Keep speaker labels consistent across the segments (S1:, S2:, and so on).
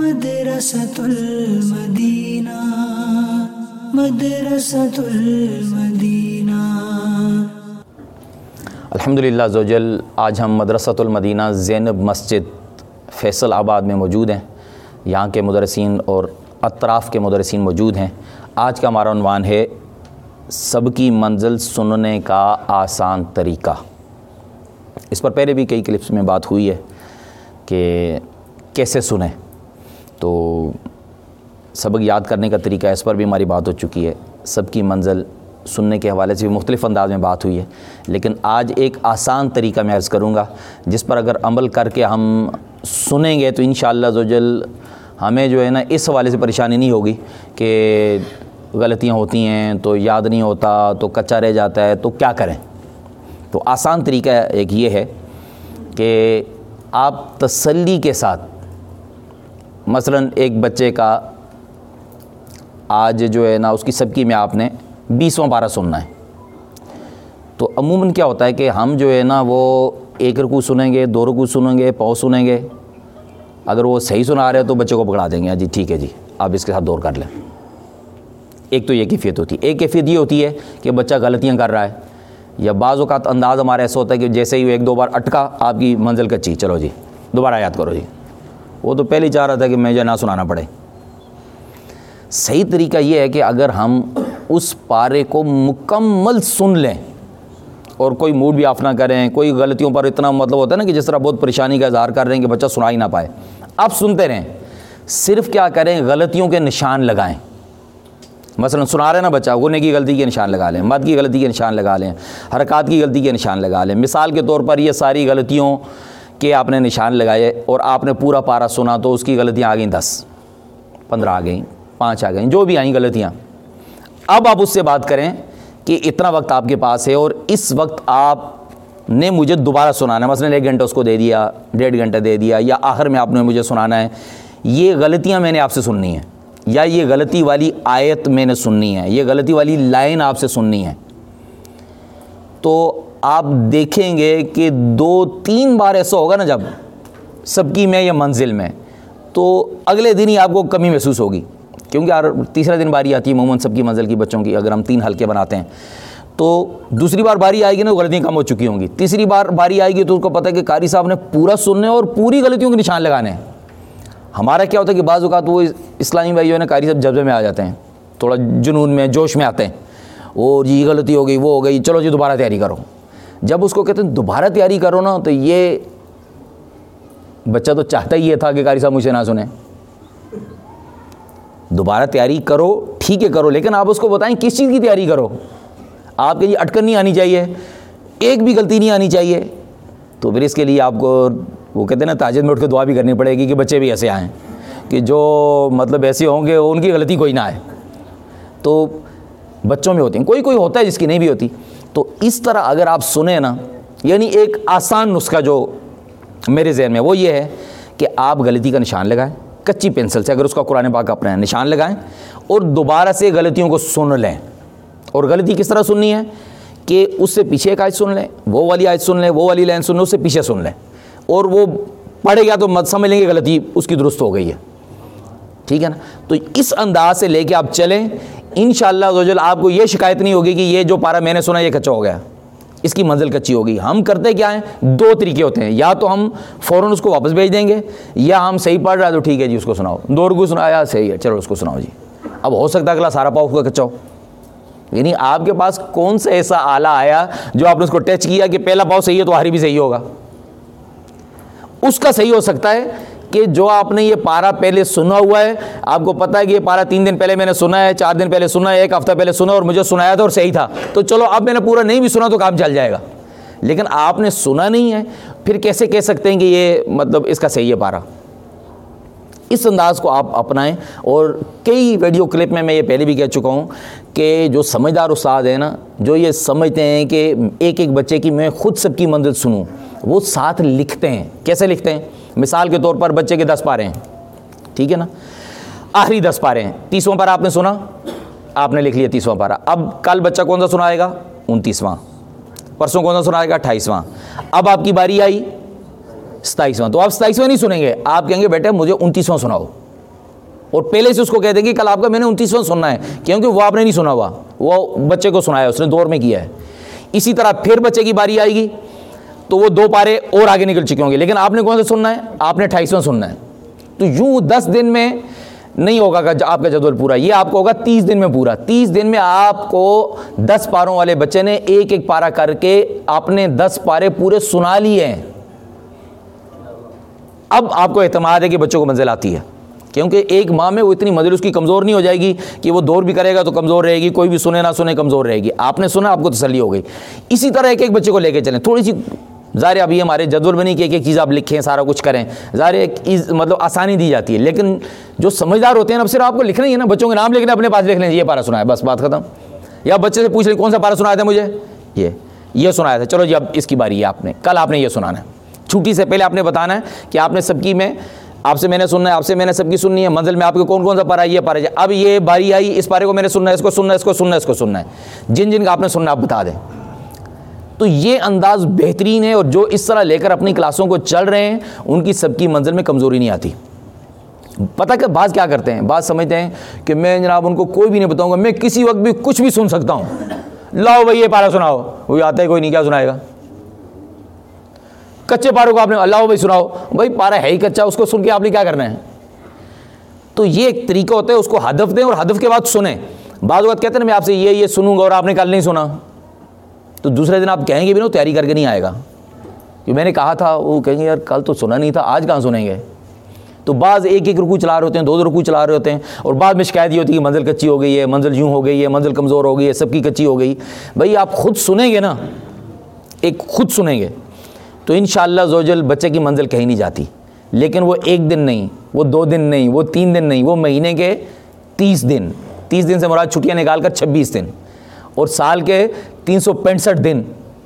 S1: مدرسة المدینہ مدرسة المدینہ
S2: الحمد للہ زوجل آج ہم مدرسۃ المدینہ زینب مسجد فیصل آباد میں موجود ہیں۔ یہاں کے مدرسین اور اطراف کے مدرسین موجود ہیں۔ آج کا ہمارا عنوان ہے، سب کی منزل سننے کا آسان طریقہ۔ اس پر پہلے بھی کئی کلپس میں بات ہوئی ہے کہ کیسے سنیں۔ تو سبق یاد کرنے کا طریقہ اس پر بھی ہماری بات ہو چکی ہے۔ سب کی منزل سننے کے حوالے سے بھی مختلف انداز میں بات ہوئی ہے۔ لیکن آج ایک آسان طریقہ میں عرض کروں گا، جس پر اگر عمل کر کے ہم سنیں گے تو انشاءاللہ زوجل ہمیں جو ہے نا اس حوالے سے پریشانی نہیں ہوگی کہ غلطیاں ہوتی ہیں، تو یاد نہیں ہوتا، تو کچا رہ جاتا ہے، تو کیا کریں؟ تو آسان طریقہ ایک یہ ہے کہ آپ تسلی کے ساتھ مثلا ایک بچے کا آج جو ہے نا، اس کی سبکی میں آپ نے بیسواں پارہ سننا ہے۔ تو عموماً کیا ہوتا ہے کہ ہم جو ہے نا، وہ ایک رکو سنیں گے، دو رکو سنیں گے پاؤ سنیں گے۔ اگر وہ صحیح سنا رہے ہیں تو بچے کو پکڑا دیں گے۔ ہاں جی ٹھیک ہے جی آپ اس کے ساتھ دور کر لیں۔ ایک تو یہ کیفیت ہوتی ہے۔ ایک کیفیت یہ ہوتی ہے کہ بچہ غلطیاں کر رہا ہے۔ یا بعض اوقات انداز ہمارا ایسا ہوتا ہے کہ جیسے ہی وہ ایک دو بار اٹکا، آپ کی منزل کچی۔ چلو جی دوبارہ یاد کرو جی۔ وہ تو پہلے ہی چاہ رہا تھا کہ مجھے نہ سنانا پڑے۔ صحیح طریقہ یہ ہے کہ اگر ہم اس پارے کو مکمل سن لیں اور کوئی موڈ بھی آف نہ کریں، کوئی غلطیوں پر اتنا مطلب ہوتا ہے نا کہ جس طرح بہت پریشانی کا اظہار کر رہے ہیں کہ بچہ سنا ہی نہ پائے۔ اب سنتے رہیں۔ صرف کیا کریں، غلطیوں کے نشان لگائیں۔ مثلا سنا رہے ہیں نا بچہ، غنے کی غلطی کے نشان لگا لیں مد کی غلطی کے نشان لگا لیں، حرکات کی غلطی کے نشان لگا لیں۔ مثال کے طور پر یہ ساری غلطیوں کے آپ نے نشان لگائے اور آپ نے پورا پارا سنا تو اس کی غلطیاں آ گئیں دس، پندرہ آ گئیں، پانچ آ گئیں، جو بھی آئیں غلطیاں۔ اب آپ اس سے بات کریں کہ اتنا وقت آپ کے پاس ہے اور اس وقت آپ نے مجھے دوبارہ سنانا ہے۔ مثلا ایک گھنٹہ اس کو دے دیا، ڈیڑھ گھنٹہ دے دیا یا آخر میں آپ نے مجھے سنانا ہے۔ یہ غلطیاں میں نے آپ سے سننی ہیں یا یہ غلطی والی آیت میں نے سننی ہے، یہ غلطی والی لائن آپ سے سننی ہے۔ تو آپ دیکھیں گے کہ دو تین بار ایسا ہوگا نا جب سب کی میں یا منزل میں، تو اگلے دن ہی آپ کو کمی محسوس ہوگی۔ کیونکہ تیسرا دن باری آتی ہے، عموماً سب کی منزل کی بچوں کی، اگر ہم تین حلقے بناتے ہیں۔ تو دوسری بار باری آئے گی نا غلطیاں کم ہو چکی ہوں گی۔ تیسری بار باری آئے گی تو اس کو پتہ ہے کہ قاری صاحب نے پورا سننے اور پوری غلطیوں کے نشان لگانے ہیں۔ ہمارا کیا ہوتا ہے کہ بعض اوقات وہ اسلامی بھائی جو ہے نا قاری صاحب جذبے میں آ جاتے ہیں، تھوڑا جنون میں، جوش میں آتے ہیں۔ اور جی غلطی ہو گئی، وہ ہو گئی، چلو جی دوبارہ تیاری کرو۔ جب اس کو کہتے ہیں دوبارہ تیاری کرو نا تو یہ بچہ تو چاہتا ہی یہ تھا کہ قاری صاحب مجھے نہ سنیں۔ دوبارہ تیاری کرو، ٹھیک ہے کرو، لیکن آپ اس کو بتائیں کس چیز کی تیاری کرو؟ آپ کے لیے اٹکن نہیں آنی چاہیے، ایک بھی غلطی نہیں آنی چاہیے۔ تو پھر اس کے لیے آپ کو وہ کہتے ہیں نا تاجد میں اٹھ کے دعا بھی کرنی پڑے گی کہ بچے بھی ایسے آئیں کہ جو مطلب ایسے ہوں گے ان کی غلطی کوئی نہ آئے۔ تو بچوں میں ہوتی ہیں، کوئی کوئی ہوتا ہے جس کی نہیں بھی ہوتی۔ تو اس طرح اگر آپ سنیں نا یعنی ایک آسان نسخہ جو میرے ذہن میں وہ یہ ہے کہ آپ غلطی کا نشان لگائیں، کچی پینسل سے اگر اس کا قرآن پاک اپنا نشان لگائیں اور دوبارہ سے غلطیوں کو سن لیں۔ اور غلطی کس طرح سننی ہے؟ کہ اس سے پیچھے ایک آیت سن لیں، وہ والی آیت سن لیں، وہ والی لائن سن لیں، اس سے پیچھے سن لیں۔ اور وہ پڑھے گا تو مت سمجھ لیں گے غلطی اس کی درست ہو گئی ہے۔ ٹھیک ہے نا؟ تو اس انداز سے لے کے آپ چلیں ان شاء اللہ آپ کو یہ شکایت نہیں ہوگی کہ یہ جو پارا میں نے سنا یہ کچا ہو گیا۔ اس کی منزل کچی ہوگی۔ ہم کرتے کیا ہیں؟ دو طریقے ہوتے ہیں۔ یا تو ہم فوراً اس کو واپس بھیج دیں گے، یا ہم صحیح پڑھ رہا ہے تو ٹھیک ہے جی اس کو سناؤ۔ دو رگو سنایا صحیح ہے، چلو اس کو سناؤ جی۔ اب ہو سکتا ہے اگلا سارا پاؤ کا کچا ہو۔ یعنی آپ کے پاس کون سا ایسا آلہ آیا جو آپ نے اس کو ٹچ کیا کہ پہلا پاؤ صحیح ہے تو ہاری بھی صحیح ہوگا؟ اس کا صحیح ہو سکتا ہے کہ جو آپ نے یہ پارا پہلے سنا ہوا ہے، آپ کو پتا ہے کہ یہ پارا تین دن پہلے میں نے سنا ہے، چار دن پہلے سنا ہے، ایک ہفتہ پہلے سنا اور مجھے سنایا تھا اور صحیح تھا۔ تو چلو، اب میں نے پورا نہیں بھی سنا تو کام چل جائے گا۔ لیکن آپ نے سنا نہیں ہے، پھر کیسے کہہ سکتے ہیں کہ یہ مطلب اس کا صحیح ہے پارا اس انداز کو آپ اپنائیں اور کئی ویڈیو کلپ میں میں یہ پہلے بھی کہہ چکا ہوں کہ جو سمجھدار استاد ہیں نا، جو یہ سمجھتے ہیں کہ ایک ایک بچے کی میں خود سب کی منزل سنوں، وہ ساتھ لکھتے ہیں۔ کیسے لکھتے ہیں؟ مثال کے طور پر بچے کے دس پارے ہیں۔ ٹھیک ہے نا؟ آخری دس پارے ہیں۔ تیسواں پارا آپ نے سنا؟ آپ نے لکھ لیا تیسواں پارا۔ اب کل بچہ کون سا سنائے گا؟ انتیسواں۔ پرسوں کون سا سنائے گا؟ اٹھائیسواں۔ اب آپ کی باری آئی ستائیسواں۔ تو آپ ستائیسواں نہیں سنیں گے۔ آپ کہیں گے بیٹے مجھے انتیسواں سناؤ۔ اور پہلے سے اس کو کہہ دیں کہ کل آپ کا میں نے انتیسواں سننا ہے، کیونکہ وہ آپ نے نہیں سنا ہوا، وہ بچے کو سنایا، اس نے دور میں کیا ہے۔ اسی طرح پھر بچے کی باری آئے گی، تو وہ دو پارے اور آگے نکل چکے ہوں گے۔ لیکن آپ نے کون سا سننا ہے؟ آپ نے اٹھائیسواں سننا ہے۔ تو یوں دس دن میں نہیں ہوگا آپ کا جدول پورا، یہ آپ کو ہوگا تیس دن میں پورا۔ تیس دن میں آپ کو دس پاروں والے بچے نے ایک ایک پارا کر کے آپ نے دس پارے پورے سنا لیے ہیں۔ اب آپ کو اعتماد ہے کہ بچوں کو منزل آتی ہے۔ کیونکہ ایک ماہ میں وہ اتنی منزل اس کی کمزور نہیں ہو جائے گی کہ وہ دور بھی کرے گا تو کمزور رہے گی، کوئی بھی سنے نہ سنے کمزور رہے گی۔ آپ نے سنا، آپ کو تسلی ہو گئی۔ اسی طرح ایک ایک بچے کو لے کے چلیں۔ تھوڑی سی ظاہر ابھی ہمارے جدول بنی کہ ایک ایک چیز آپ لکھیں، سارا کچھ کریں۔ ظاہر ایک مطلب آسانی دی جاتی ہے، لیکن جو سمجھدار ہوتے ہیں اب صرف آپ کو لکھنا ہی ہے نا، بچوں کے نام لکھنے، اپنے پاس لکھ لیں یہ پارا سنا ہے بس بات ختم۔ یا بچے سے پوچھ لیں، کون سا پارا سنایا تھا مجھے؟ یہ یہ سنایا تھا۔ چلو جی اب اس کی باری ہے، آپ نے، کل آپ نے یہ سنانا ہے۔ چھٹی سے پہلے آپ نے بتانا ہے کہ آپ نے سب کی میں آپ سے میں نے سننا ہے، آپ سے میں نے سب کی سننی ہے، منزل میں آپ کے کون کون سا پارا یہ پارا اب یہ باری آئی، اس پارے کو میں نے سننا ہے، اس کو سننا ہے، اس کو سننا ہے، اس کو سننا ہے۔ جن جن کا آپ نے سننا، آپ بتا دیں۔ تو یہ انداز بہترین ہے اور جو اس طرح لے کر اپنی کلاسوں کو چل رہے ہیں، ان کی سب کی منزل میں کمزوری نہیں آتی۔ پتہ کہ بعض کیا کرتے ہیں؟ بعض سمجھتے ہیں کہ میں جناب ان کو کوئی بھی نہیں بتاؤں گا، میں کسی وقت بھی کچھ بھی سن سکتا ہوں۔ لاؤ بھائی یہ پارا سناؤ۔ وہ آتا ہے، کوئی نہیں، کیا سنائے گا؟ کچے پاروں کو آپ نے اللہ بھائی سناؤ۔ بھائی، پارا ہے ہی کچا، اس کو سن کے آپ نے کیا کرنا ہے؟ تو یہ ایک طریقہ ہوتا ہے، اس کو ہدف دیں اور ہدف کے بعد سنیں۔ بعض وقت کہتے ہیں میں آپ سے یہ یہ سنوں گا اور آپ نے کل نہیں سنا۔ تو دوسرے دن آپ کہیں گے بھی نا تیاری کر کے نہیں آئے گا۔ کہ میں نے کہا تھا، وہ کہیں گے، یار، کل تو سنا نہیں تھا، آج کہاں سنیں گے؟ تو بعض ایک ایک رکو چلا رہے ہوتے ہیں، دو دو رکو چلا رہے ہوتے ہیں، اور بعد میں شکایت یہ ہوتی ہے کہ منزل کچی ہو گئی ہے، منزل یوں ہو گئی ہے، منزل کمزور ہو گئی ہے، سب کی کچی ہو گئی۔ بھائی، آپ خود سنیں گے نا، ایک خود سنیں گے۔ تو ان شاء اللہ زوجل بچے کی منزل کہیں نہیں جاتی۔ لیکن وہ ایک دن نہیں، وہ دو دن نہیں، وہ تین دن نہیں، وہ مہینے کے تیس دن۔ تیس دن سے مراد چھٹیاں نکال کر چھبیس دن۔ اور سال کے تین سو پینسٹھ دن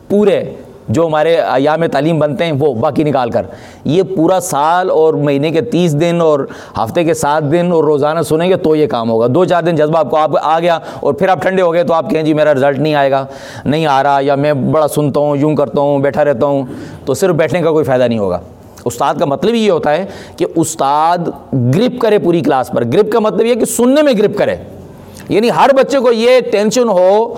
S2: پورے جو ہمارے ایام تعلیم بنتے ہیں وہ باقی نکال کر۔ یہ پورا سال اور مہینے کے تیس دن اور ہفتے کے سات دن اور روزانہ سنیں گے تو یہ کام ہوگا۔ دو چار دن جذبہ آپ کو آپ آ گیا اور پھر آپ ٹھنڈے ہو گئے تو آپ کہیں جی میرا رزلٹ نہیں آئے گا۔ نہیں آ رہا یا میں بڑا سنتا ہوں، یوں کرتا ہوں، بیٹھا رہتا ہوں۔ تو صرف بیٹھنے کا کوئی فائدہ نہیں ہوگا۔ استاد کا مطلب یہ ہوتا ہے کہ استاد گرپ کرے پوری کلاس پر۔ گرپ کا مطلب یہ کہ سننے میں گرپ کرے۔ یعنی ہر بچے کو یہ ٹینشن ہو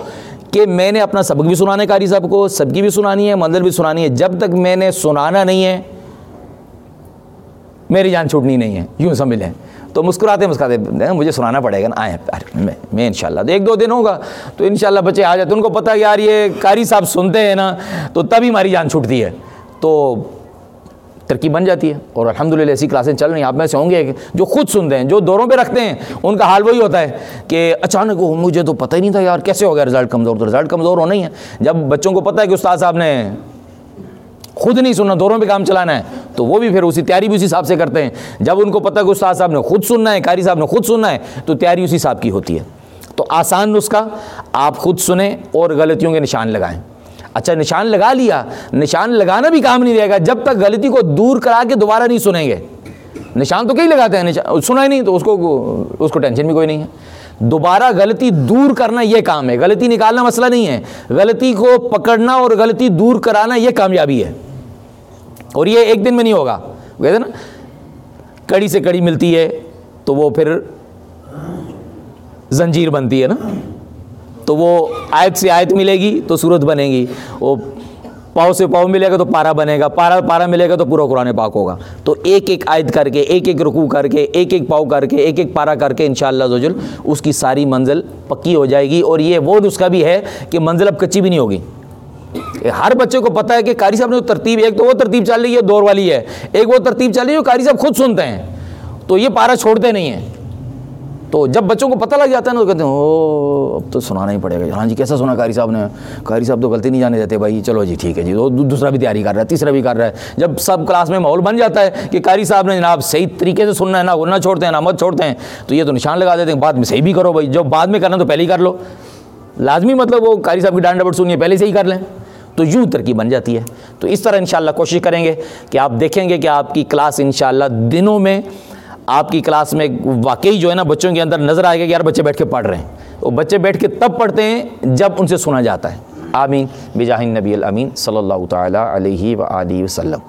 S2: کہ میں نے اپنا سبق بھی سنانے کاری صاحب کو سب کی بھی سنانی ہے، منزل بھی سنانی ہے۔ جب تک میں نے سنانا نہیں ہے، میری جان چھوٹنی نہیں ہے۔ یوں سمجھ لیں۔ تو مسکراتے مسکراتے مجھے سنانا پڑے گا۔ نا آئیں۔ میں میں ان شاء اللہ ایک دو دن ہوگا۔ تو ان شاء اللہ بچے آ جاتے ان کو پتہ یار، یہ کاری صاحب سنتے ہیں نا، تو تبھی ہماری جان چھوٹتی ہے۔ تو ترکیب بن جاتی ہے۔ اور الحمد للہ ایسی کلاسیں چل رہی ہیں۔ آپ میں سے ہوں گے جو خود سنتے ہیں، جو دوروں پہ رکھتے ہیں، ان کا حال وہی ہوتا ہے کہ اچانک مجھے تو پتہ ہی نہیں تھا یار کیسے ہو گیا رزلٹ کمزور۔ تو رزلٹ کمزور ہونا ہی ہے۔ جب بچوں کو پتہ ہے کہ استاد صاحب نے خود نہیں سننا، دوروں پہ کام چلانا ہے، تو وہ بھی پھر اسی تیاری بھی اسی حساب سے کرتے ہیں۔ جب ان کو پتہ ہے کہ استاد صاحب نے خود سننا ہے، قاری صاحب نے خود سننا ہے، تو تیاری اسی حساب کی ہوتی ہے۔ تو آسان نسخہ، آپ خود سنیں اور غلطیوں کے نشان لگائیں۔ اچھا نشان لگا لیا۔ نشان لگانا بھی کام نہیں رہے گا۔ جب تک غلطی کو دور کرا کے دوبارہ نہیں سنیں گے۔ نشان تو کئی لگاتے ہیں؟ سنا ہی نہیں تو اس کو اس کو ٹینشن بھی کوئی نہیں ہے۔ دوبارہ غلطی دور کرنا یہ کام ہے۔ غلطی نکالنا مسئلہ نہیں ہے۔ غلطی کو پکڑنا اور غلطی دور کرانا یہ کامیابی ہے۔ اور یہ ایک دن میں نہیں ہوگا۔ کہتے نا، کڑی سے کڑی ملتی ہے تو وہ پھر زنجیر بنتی ہے نا۔ تو وہ آیت سے آیت ملے گی تو صورت بنے گی۔ وہ پاؤ سے پاؤ ملے گا تو پارا بنے گا، پارا پارا ملے گا تو پورا قرآن پاک ہوگا۔ تو ایک ایک آیت کر کے، ایک ایک رکوع کر کے، ایک ایک پاؤ کر کے، ایک ایک پارا کر کے انشاءاللہ شاء اس کی ساری منزل پکی ہو جائے گی۔ اور یہ وہ نسخہ بھی ہے کہ منزل اب کچی بھی نہیں ہوگی۔ ہر بچے کو پتہ ہے کہ قاری صاحب نے ترتیب، ایک تو وہ ترتیب چل رہی ہے، دور والی ہے۔ ایک وہ ترتیب چل رہی ہے جو قاری صاحب خود سنتے ہیں۔ تو یہ پارا چھوڑتے نہیں ہیں۔ تو جب بچوں کو پتہ لگ جاتا ہے نا تو کہتے ہیں او اب تو سنانا ہی پڑے گا۔ ہاں جی کیسا سنا قاری صاحب نے؟ قاری صاحب تو غلطی نہیں جانے دیتے بھائی۔ چلو جی ٹھیک ہے جی۔ دوسرا بھی تیاری کر رہا ہے، تیسرا بھی کر رہا ہے۔ جب سب کلاس میں ماحول بن جاتا ہے کہ قاری صاحب نے جناب صحیح طریقے سے سننا ہے نا نہ چھوڑتے ہیں، نہ مت چھوڑتے ہیں، تو یہ تو نشان لگا دیتے ہیں۔ بعد میں صحیح بھی کرو بھائی۔ جب بعد میں کرنا تو پہلے ہی کر لو۔ لازمی مطلب وہ قاری صاحب کی ڈانڈ ڈبٹ سنیے پہلے سے ہی کر لیں۔ تو یوں ترقی بن جاتی ہے۔ تو اس طرح انشاءاللہ کوشش کریں گے کہ آپ دیکھیں گے کہ آپ کی کلاس انشاءاللہ دنوں میں آپ کی کلاس میں واقعی جو ہے نا بچوں کے اندر نظر آئے گا کہ یار بچے بیٹھ کے پڑھ رہے ہیں۔ وہ بچے بیٹھ کے تب پڑھتے ہیں جب ان سے سنا جاتا ہے۔ آمین۔ بجاہ نبی الامین صلی اللہ تعالیٰ علیہ و وسلم۔